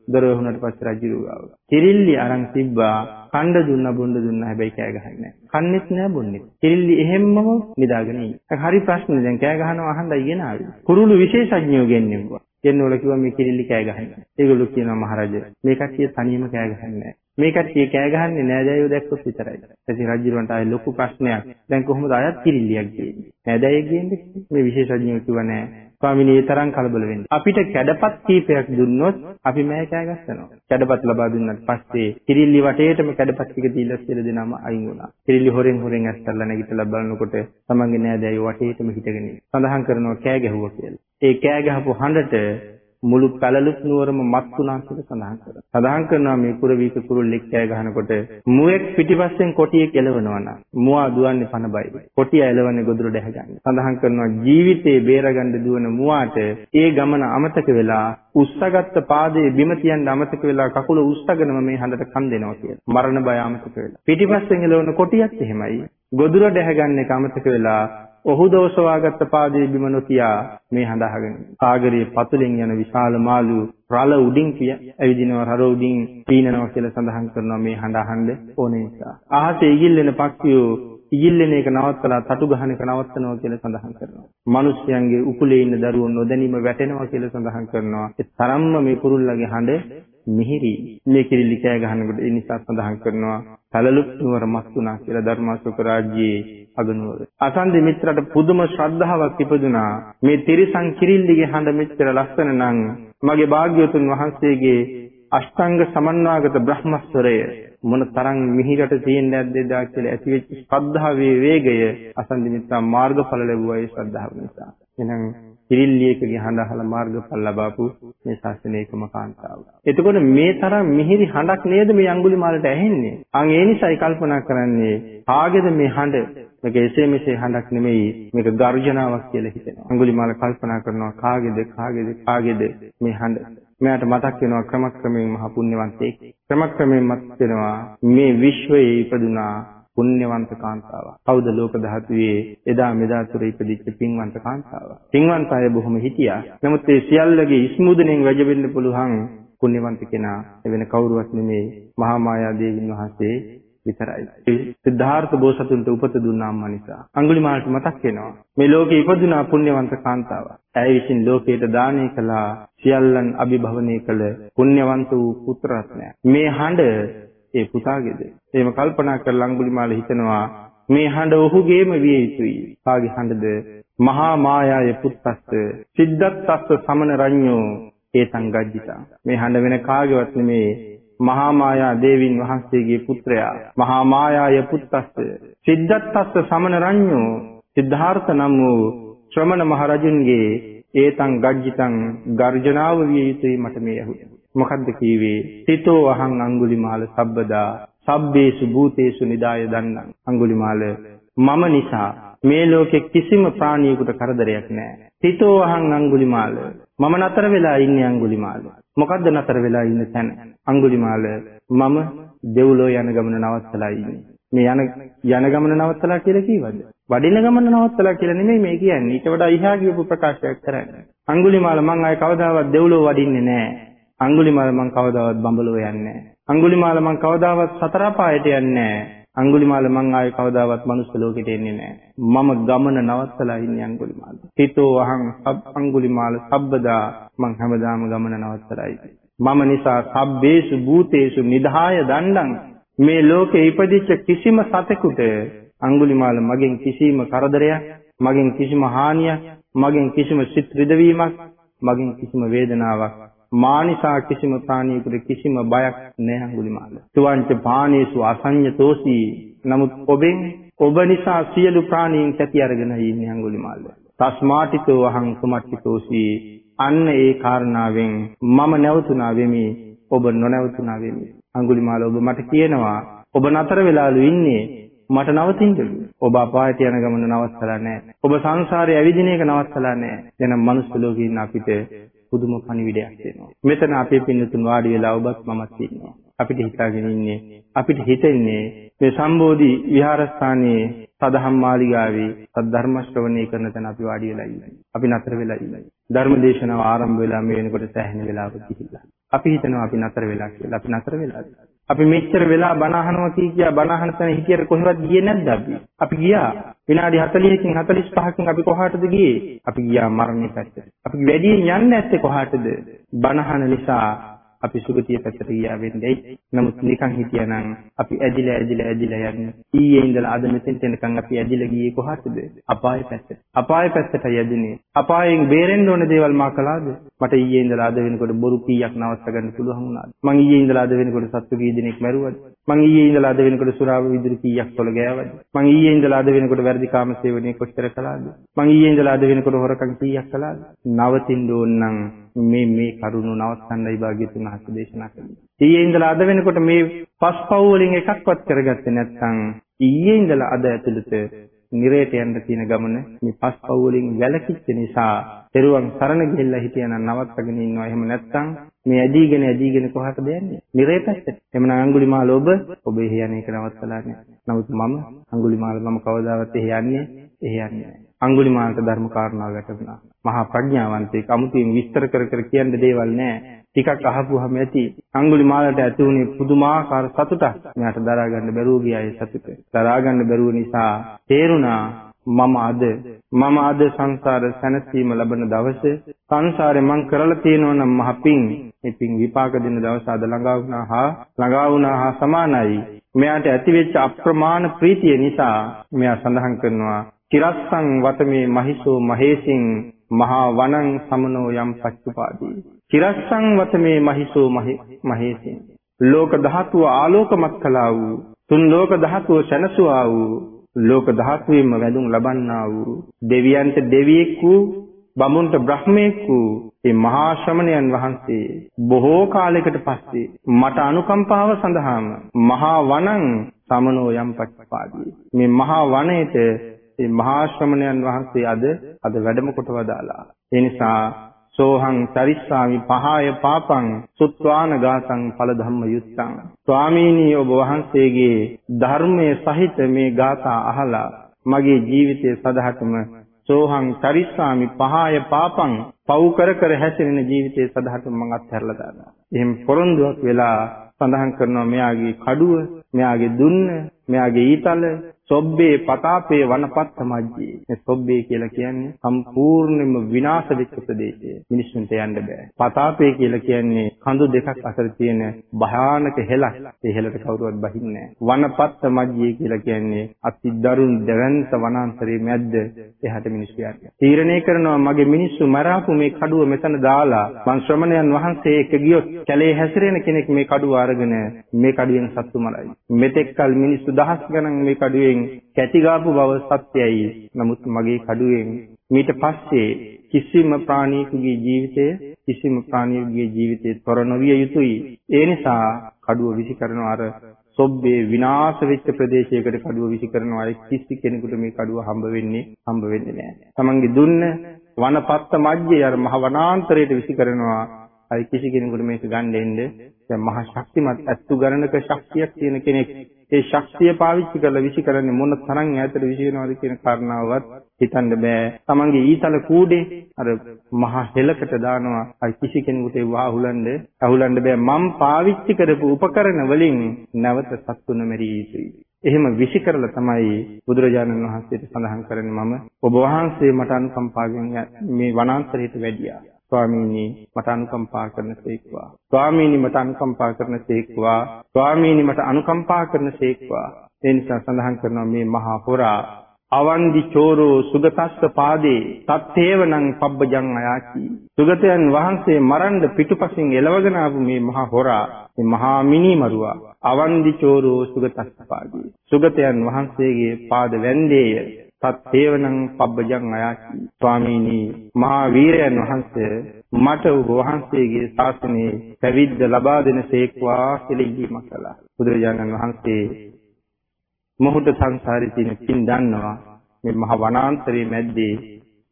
දොර වුණාට පස්සේ රජ්ජුරුව ගාව. කිරිල්ලි අරන් තිබ්බා කණ්ඩ දුන්න බොණ්ඩ දුන්න හැබැයි කෑ ගහන්නේ නැහැ. කන්නේත් නැහැ බොන්නේත්. කිරිල්ලි එහෙම්මම නිදාගෙන ඉන්නේ. හරි ප්‍රශ්නේ දැන් කෑ ගහනවා අහන්නයි ගෙන ආවේ. කුරුළු විශේෂඥයෝ ගෙන්නෙව්වා. ගෙන්නවල කිව්වා මේ කිරිල්ලි කෑ ගහන්නේ. ඒගොල්ලෝ කියනවා මහරජා මේ කට්ටිය තනියම කෑ ගහන්නේ නැහැ. මේ කට්ටිය කෑ ගහන්නේ නෑදෑයෝ දැක්කොත් විතරයි. ඉතින් රජුරන්ට ආයේ ලොකු ප්‍රශ්නයක්. දැන් කොහොමද අයත් කිරිල්ලියක් ගේන්නේ? නෑදෑයෙක් ගේන්නේ? මේ විශේෂඥයෝ කිව්වා නෑ. ස්වාමිනේ ඒ තරම් කලබල වෙන්න. අපිට කැඩපත් කීපයක් දුන්නොත් අපි මෑ කෑ ගස්සනවා. කැඩපත් ලබා දුන්නාට පස්සේ කිරිල්ලි වටේටම කැඩපත් ටික දීලා කියලා දෙනම අයින් වුණා. කිරිල්ලි හොරෙන් හොරෙන් ඇස්තරලා නැගිටලා බලනකොට තමන්ගේ නෑදෑයෝ වටේටම හිටගෙන සඳහන් කරනවා කෑ ගැහුවා කියලා. ඒ කෑ ගහපු හඬට මුළු පැලලුත් නුවරම මත් වුණා කියලා සඳහන් කරනවා. සඳහන් කරනවා මේ කුරවීක කුරුල්ලෙක් කෑ ගහනකොට මුවෙක් පිටිපස්සෙන් කොටියෙක් එලවනවා නම් මුවා දුවන්නේ පන බයි. කොටිය එලවන්නේ ගොදුර දැහැගන්න. සඳහන් කරනවා ජීවිතේ බේරගන්න දුවන මුවාට ඒ ගමන අමතක වෙලා උස්සගත්ත පාදයේ බිම තියන්න අමතක වෙලා කකුල උස්සගෙනම මේ හඬට කන් දෙනවා කියලා. මරණ බය අමතක වෙලා. පිටිපස්සෙන් එලවන කොටියත් එහෙමයි. ගොදුර දැහැගන්න එක අමතක වෙලා ඔහු දෝෂවාගත් පාදයේ බිම නොතියා මේ හඳ අහගෙන සාගරයේ පතුලෙන් යන විශාල මාළු රළ උඩින් කිය ඇවිදිනවා රළ උඩින් පීනනවා කියලා සඳහන් කරනවා මේ හඳ අහන්න ඕන නිසා. අහසේ ඉගිල්ලෙන පක්ෂියෝ ඉගිල්ලෙන එක නවත්තලා තටු ගහන එක නවත්තනවා කියලා සඳහන් කරනවා. මිනිස්යන්ගේ උකුලේ ඉන්න දරුවෝ නොදැනීම වැටෙනවා කියලා සඳහන් කරනවා. ඒ තරම්ම මේ කුරුල්ලගේ හඬ මිහිරි. මේ කිරිලි කෑ ගහනකොට ඒ නිසා සඳහන් කරනවා පළලුත් නුවර මස්තුණා කියලා ධර්මාශෝක රාජ්‍යයේ අගනුවර. අසන්දි මිත්‍රට පුදුම ශ්‍රද්ධාවක් ඉපදුනා. මේ තිරිසන් කිරිල්ලිගේ හඬ මෙච්චර ලස්සන නම් මගේ භාග්‍යවතුන් වහන්සේගේ අෂ්ටාංග සමන්වාගත බ්‍රහ්මස්වරය මොන තරම් මිහිරට තියෙන්නේ නැද්ද එදා කියලා ඇතිවෙච්ච ශ්‍රද්ධාවේ වේගය අසන්දි මිත්‍රා මාර්ගඵල ලැබුවා ඒ ශ්‍රද්ධාව නිසා. එහෙනම් කිරිල්ලියකගේ හඬ අහලා මාර්ගඵල ලබාපු මේ ශාසනයකම කාන්තාව. එතකොට මේ තරම් මිහිරි හඬක් නේද මේ අඟුලිමාලට ඇහෙන්නේ? අන් ඒ නිසායි කල්පනා කරන්නේ ආගෙද මේ හඬ මේක එසේ මෙසේ හඬක් නෙමෙයි මේක ගර්ජනාවක් කියලා හිතෙනවා. අඟුලිමාල කල්පනා කරනවා කාගේද කාගේද කාගේද මේ හඬ මෙයාට මතක් වෙනවා ක්‍රමක්‍රමයෙන් මහ පුණ්‍යවන්තයෙක් ක්‍රමක්‍රමයෙන් මතක් වෙනවා මේ විශ්වයේ ඉපදුනා පුණ්‍යවන්ත කාන්තාවක්. කවුද ලෝක ධාතුවේ එදා මෙදා තුර ඉපදිච්ච පින්වන්ත කාන්තාවක්. පින්වන්ත අය බොහොම හිටියා. නමුත් ඒ සියල්ලගේ ඉස්මුදණෙන් වැජෙන්න පුළුවන් පුණ්‍යවන්ත කෙනා වෙන කවුරුවත් නෙමේ මහා මායා දේවින් වහන්සේ විතරයි. සිද්ධාර්ථ බෝසතුන්ට උපත දුන්නා අම්මා නිසා. අඟුලිමාලට මතක් වෙනවා. මේ ලෝකේ ඉපදුනා පුණ්‍යවන්ත කාන්තාවක්. ඇය විසින් ලෝකයට දානය කළා සියල්ලන් අභිභවනය කළ පුණ්‍යවන්ත වූ පුත්‍ර රත්නයක්. මේ හඬ ඒ පුතාගේද? එහෙම කල්පනා කරලා අඟුලිමාල හිතනවා මේ හඬ ඔහුගේම විය යුතුයි. කාගේ හඬද? මහා මායාවේ පුත්තස්ස සිද්ධාර්ථස්ස සමන රඤ්ඤෝ ඒතං ගජ්ජිතා. මේ හඬ වෙන කාගේවත් නෙමේ මහා මායා දේවින් වහන්සේගේ පුත්‍රයා. මහා මායාය පුත්තස්ස. සිද්ධාර්ථස්ස සමන රඤ්ඤෝ. සිද්ධාර්ථ නම් වූ ශ්‍රමණ මහරජුන්ගේ ඒතං ගජ්ජිතං ගර්ජනාව විය යුතුයි මට මේ ඇහුවේ. මොකද්ද කීවේ? සිතෝ අහං අඟුලිමාල සබ්බදා. සබ්බේසු භූතේසු නිදාය දන්නං. අඟුලිමාල මම නිසා මේ ලෝකෙ කිසිම ප්‍රාණියෙකුට කරදරයක් නැහැ සිතෝ අහං අඟුලිමාල මම නතර වෙලා ඉන්නේ අඟුලිමාල මොකද්ද නතර වෙලා ඉන්න තැන? අඟුලිමාල මම දෙව්ලෝ යන ගමන නවත්තලා ඉන්නේ. මේ යන යන ගමන නවත්තලා කියලා කිව්වද? වඩින ගමන නවත්තලා කියලා නෙමෙයි මේ කියන්නේ. ඊට වඩා ඉහා කියපු ප්‍රකාශයක් කරන්නේ. අඟුලිමාල මං ආයේ කවදාවත් දෙව්ලොව වඩින්නේ නැහැ. අඟුලිමාල මං කවදාවත් බඹලෝ යන්නේ නැහැ. අඟුලිමාල මං කවදාවත් සතර පායට යන්නේ නැහැ. අඟුලිමාල මං ආයේ කවදාවත් මනුස්ස ලෝකෙට එන්නේ නැහැ. මම ගමන නවත්තලා ඉන්නේ අඟුලිමාල. හිතෝ අහං අඟුලිමාල සබ්බදා මං හැමදාම ගමන නවත්තලා ඉන්නේ. මම නිසා සබ්බේසු භූතේසු නිදාය දණ්ඩං මේ ලෝකේ ඉපදිච්ච කිසිම සතෙකුට අඟුලිමාල මගෙන් කිසිම කරදරයක් මගෙන් කිසිම හානියක් මගෙන් කිසිම සිත් රිදවීමක් මගෙන් කිසිම වේදනාවක් මානිසා කිසිම ප්‍රාණියෙකුට කිසිම බයක් නැහැ අඟුලිමාල. තුවංච පානේසු අසඤ්ඤතෝසී. නමුත් ඔබෙන් ඔබ නිසා සියලු ප්‍රාණීන් කැටි අරගෙන ඉන්නේ අඟුලිමාල. තස්මාටිතෝ අහං කුමට්ටිතෝසී අන්න ඒ කාරණාවෙන් මම නැවතුණා වෙමි. ඔබ නොනැවතුණා වෙමි. අඟුලිමාල ඔබ මට කියනවා ඔබ නතර වෙලාලු ඉන්නේ. මට නවතින්නලු ඔබ අපායට යන ගමන නවත්තලා නැහැ. ඔබ සංසාරේ ඇවිදින එක නවත්තලා නැහැ. එනම් මනුස්ස ලෝකේ ඉන්න අපිට පුදුම පණිවිඩයක් දෙනවා මෙතන අපේ පින්නතුන් වාඩි වෙලා ඔබත් මමත් ඉන්නවා අපිට හිතාගෙන ඉන්නේ අපිට හිතෙන්නේ මේ සම්බෝධි විහාරස්ථානයේ සදහම් මාලිගාවේ සද්ධර්ම ශ්‍රවණය කරන තැන අපි වාඩි වෙලා ඉන්නේ. අපි නතර වෙලා ඉන්නේ. ධර්ම දේශනාව ආරම්භ වෙලා මේ වෙනකොට සෑහෙන වෙලාවක් ගිහිල්ලා. අපි හිතනවා අපි නතර වෙලා කියලා. අපි නතර වෙලාද? අපි මෙච්චර වෙලා බණ අහනවා කී කියා බණ අහන තැන හිටියට කොහෙවත් ගියේ නැද්ද අපි? අපි ගියා. විනාඩි 40කින් 45කින් අපි කොහාටද ගියේ? අපි ගියා මරණය පැත්තට. අපි වැඩි යන්නේ නැත්තේ කොහාටද? බණ අහන නිසා අපි සුගතිය පැත්තට ගියා වෙන්නේ. නමුත් නිකන් හිටියානම් අපි ඇදිලා ඇදිලා ඇදිලා යන්නේ. ඊයේ ඉඳලා අද මෙතෙන්ට එනකන් අපි ඇදිලා ගියේ කොහාටද? අපාය පැත්තට. අපාය පැත්තට යදිනේ. අපායෙන් බේරෙන්න ඕන දේවල් මා කළාද? මට ඊයේ ඉඳලා අද වෙනකොට බොරු කීයක් නවත්ත ගන්න පුළුවන් වුණාද? මං ඊයේ ඉඳලා අද වෙනකොට සත්තු කී දෙනෙක් මැරුවද? මං ඊයේ ඉඳලා අද වෙනකොට සුරාව විදුලි කීයක් තොල ගෑවද? මං ඊයේ ඉඳලා අද වෙනකොට වැරදි කාම සේවනයේ කොච්චර කළාද? මං ඊයේ ඉඳලා අද වෙනකොට හොරකම් කීයක් කළාද? නවතින්න ඕන නම් මේ මේ කරුණු නවත්තන්නයි භාග්‍යතුන් වහන්සේ දේශනා කළේ. ඊයේ ඉඳලා අද වෙනකොට මේ පස්පව් වලින් එකක්වත් කරගත්තේ නැත්නම් ඊයේ ඉඳලා අද ඇතුළත නිරේට යන්න තියෙන ගමන මේ පස්පව් වලින් වැළකීච්ච නිසා පෙරුවන් සරණ ගිහිල්ලා හිටියනම් නවත්තගෙන ඉන්නවා. එහෙම නැත්නම් මේ ඇදීගෙන ඇදීගෙන කොහටද යන්නේ? නිරේ පැත්තට. එhmenan අඟුලිමාල ඔබ ඔබ එහි යන්නේ ඒක නවත්තලා නැහැ. නමුත් මම අඟුලිමාල මම කවදාවත් එහි යන්නේ එහි යන්නේ නැහැ. අඟුලිමාලට ධර්ම කාරණා වැටුණා. මහා ප්‍රඥාවන්තයෙක් අමුතුවෙන් විස්තර කර කර කියන්න දේවල් නැහැ. ටිකක් අහපුවාම ඇති අඟුලිමාලට ඇති වුණේ පුදුමාකාර සතුටක්. මෙයාට දරා ගන්න බැරුව ගියා ඒ සතුට. දරා ගන්න බැරුව නිසා තේරුණා මම අද මම අද සංසාර සැනසීම ලබන දවසේ සංසාරේ මං කරලා තියෙනවා නම් මහ පිං. මේ පිං විපාක දෙන දවස අද ළඟා වුණා හා ළඟා වුණා හා සමානයි. මෙයාට ඇතිවෙච්ච අප්‍රමාණ ප්‍රීතිය නිසා මෙයා සඳහන් කරනවා චිරස්සං වතමේ මහිෂෝ මහේසින් මහා වනං සමනෝ යම් පච්චුපාදී. චිරස්සං වතමේ මහිෂෝ මහේසින්. ලෝක ධාතුව ආලෝකමත් කළා වූ තුන් ලෝක ධාතුව සැනසුවා වූ ලෝක ධාතුවේම වැඳුම් ලබන්නා වූ දෙවියන්ට දෙවියෙක් වූ බමුණට බ්‍රහ්මයෙක් වූ මේ මහා ශ්‍රමණයන් වහන්සේ බොහෝ කාලයකට පස්සේ මට අනුකම්පාව සඳහාම මහා වනං සමනෝ යම් පච්චපාදී මේ මහා වනයේට මේ මහා ශ්‍රමණයන් වහන්සේ අද අද වැඩම කොට වදාලා. ඒ නිසා සෝහං චරිස්සාමි පහය පාපං සුත්වාන ගාසං ඵල ධම්ම යුත්තං ස්වාමීනි ඔබ වහන්සේගේ ධර්මයේ සහිත මේ ගාථා අහලා මගේ ජීවිතයේ සදහටම සෝහං චරිස්සාමි පහය පාපං පව් කර කර හැසිරෙන ජීවිතයේ සදහටම මම අත්හැරලා දානවා. එහෙම පොරොන්දුවක් වෙලා සඳහන් කරනවා මෙයාගේ කඩුව, මෙයාගේ දුන්න, මෙයාගේ ඊතල, සොබ්බේ පතාපේ වනපත්ත මජ්ජේ. මේ සොබ්බේ කියලා කියන්නේ සම්පූර්ණයෙන්ම විනාශ වෙච්ච ප්‍රදේශය. මිනිස්සුන්ට යන්න බෑ. පතාපේ කියලා කියන්නේ කඳු දෙකක් අතර තියෙන භයානක හෙලක්. ඒ හෙලට කවුරුවත් බහින්නේ නෑ. වනපත්ත මජ්ජේ කියලා කියන්නේ අති දරුණු දෙවන්ත වනාන්තරයේ මැද්ද එහාට මිනිස්සු යන්නේ. තීරණය කරනවා මගේ මිනිස්සු මරාපු මේ කඩුව මෙතන දාලා මං ශ්‍රමණයන් වහන්සේ එක්ක ගියොත් කැලේ හැසිරෙන කෙනෙක් මේ කඩුව අරගෙන මේ කඩුවෙන් සත්තු මරයි. මෙතෙක්කල් මිනිස්සු දහස් ගණන් මේ කඩුවෙන් කැටි ගාපු බව සත්‍යයි. නමුත් මගේ කඩුවෙන් මීට පස්සේ කිසිම ප්‍රාණියෙකුගේ ජීවිතය කිසිම ප්‍රාණියෙකුගේ ජීවිතේ තොර නොවිය යුතුයි. ඒ නිසා කඩුව විසි කරන අර සොබ්බේ විනාශ වෙච්ච ප්‍රදේශයකට කඩුව විසි කරනවා අය කිසි කෙනෙකුට මේ කඩුව හම්බ වෙන්නේ හම්බ වෙන්නේ නැහැ. තමන්ගේ දුන්න වනපත්ත මැජ්ජේ අර මහ වනාන්තරයට විසි කරනවා අය කිසි කෙනෙකුට මේක ගන්න එන්නේ දැන් මහා ශක්තිමත් අත්තු ගණනක ශක්තියක් තියෙන කෙනෙක් ඒ ශක්තිය පාවිච්චි කරලා විසි කරන්නේ මොන තරම් ඈතට විසි වෙනවද කියන කාරණාවවත් හිතන්න බෑ. තමන්ගේ ඊතල කූඩේ අර මහා හෙලකට දානවා. අයි කිසි කෙනෙකුට ඒව අහුලන්න අහුලන්න බෑ. මම පාවිච්චි කරපු උපකරණ වලින් නැවත සත්තුන මෙරිය යුතුයි. එහෙම විසි කරලා තමයි බුදුරජාණන් වහන්සේට සඳහන් කරන්නේ මම ඔබ වහන්සේ මට අනුකම්පාවෙන් මේ වනාන්තරයට වැඩියා. ස්වාමීනි මට අනුකම්පා කරනසේක්වා ස්වාමීනි මට අනුකම්පා කරනසේක්වා ස්වාමීනි මට අනුකම්පා කරනසේක්වා ඒ නිසා සඳහන් කරනවා මේ මහා හොරා අවන්දි චෝරෝ සුගතස්ස පාදේ තත්තේවනං පබ්බජං අයාචි. සුගතයන් වහන්සේ මරන්න පිටුපසින් එළවගෙන ආපු මේ මහා හොරා මේ මහා මිනිමරුවා අවන්දි චෝරෝ සුගතස්ස පාදේ. සුගතයන් වහන්සේගේ පාද වැන්දේය. තත්තේවනං පබ්බජං අයාචි. ස්වාමීනි මහා වීරයන් වහන්සේ මට ඔබ වහන්සේගේ ශාසනයේ පැවිද්ද ලබා දෙනසේක්වා කියලා ඉල්ලීමක් කළා. බුදුරජාණන් වහන්සේ මොහුට සංසාරේ තියෙන පින් දන්නවා මේ මහ වනාන්තරයේ මැද්දේ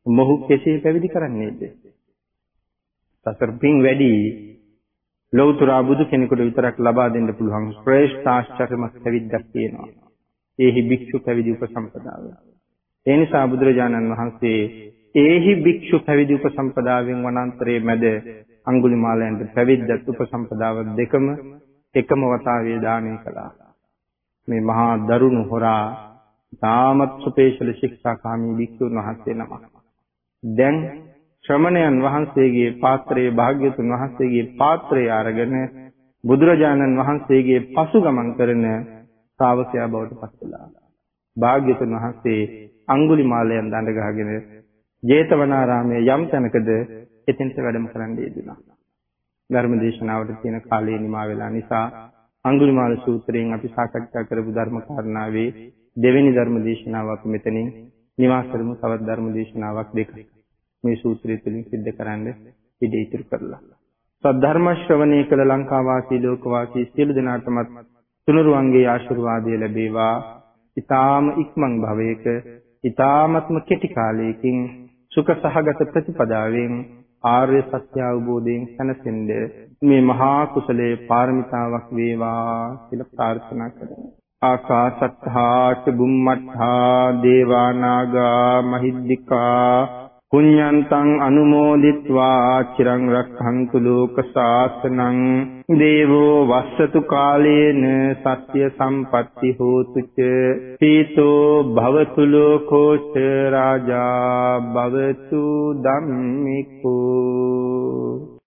මොහු කෙසේ පැවිදි කරන්නේද? සසර පින් වැඩි ලෞතර බුදු කෙනෙකුට විතරක් ලබා දෙන්න පුළුවන් ශ්‍රේෂ්ඨ ආශ්චර්යමත් පැවිද්දක් තියෙනවා. ඒහි භික්ෂු පැවිදි උපසම්පදාව. ඒ නිසා බුදුරජාණන් වහන්සේ ඒහි භික්ෂු පැවිදි උපසම්පදාවෙන් වනාන්තරයේ මැද අඟුලිමාලයන්ට පැවිද්දත් උපසම්පදාව දෙකම එකම වතාවේ දානය කළා. මේ මහා දරුණු හොරා තාමත් සුපේශල ශික්ෂාකාමී භික්ෂුන් වහන්සේ නමක්. දැන් ශ්‍රමණයන් වහන්සේගේ පාත්‍රයේ භාග්‍යතුන් වහන්සේගේ පාත්‍රය අරගෙන බුදුරජාණන් වහන්සේගේ පසුගමන් කරන ශ්‍රාවකයා බවට පත් වෙලා. භාග්‍යතුන් වහන්සේ අඟුලිමාලයන් දඬ ගහගෙන ජේතවනාරාමයේ යම් තැනකද එතෙන්ට වැඩම කරන්න යෙදුණා. ධර්ම දේශනාවට තියෙන කාලය නිමා වෙලා නිසා අඟුලිමාල සූත්‍රයෙන් අපි සාකච්ඡා කරපු ධර්ම කාරණාවේ දෙවෙනි ධර්ම දේශනාව අපි මෙතනින් නිමා කරමු. තවත් ධර්ම දේශනාවක් දෙක මේ සූත්‍රය තුලින් සිද්ධ කරන්න ඉඩ ඉතුරු කරලා. සද්ධර්ම ශ්‍රවණය කළ ලංකා වාසී ලෝක වාසී සියලු දෙනාටමත් තුනුරුවන්ගේ ආශිර්වාදය ලැබේවා. ඊ타ම ඉක්මන් භවයක ඊ타මත්ම කෙටි කාලයකින් සුඛ සහගත ප්‍රතිපදාවෙන් ආර්ය සත්‍ය අවබෝධයෙන් සැනසෙන්න මේ මහා කුසලයේ පාරමිතාවක් වේවා කියලා ප්‍රාර්ථනා කරනවා. ආකාසත්හාච බුම්මත්හා දේවානාගා මහිද්దికා පුඤ්ඤන්තං අනුමෝදිත්වා චිරං රක්ඛන්තු ලෝක සාසනං දේවෝ වස්සතු කාලේන සත්‍ය සම්පatti හෝතු ච පීතෝ භවතු ලෝකෝ ච රාජා භවතු ධම්මිකෝ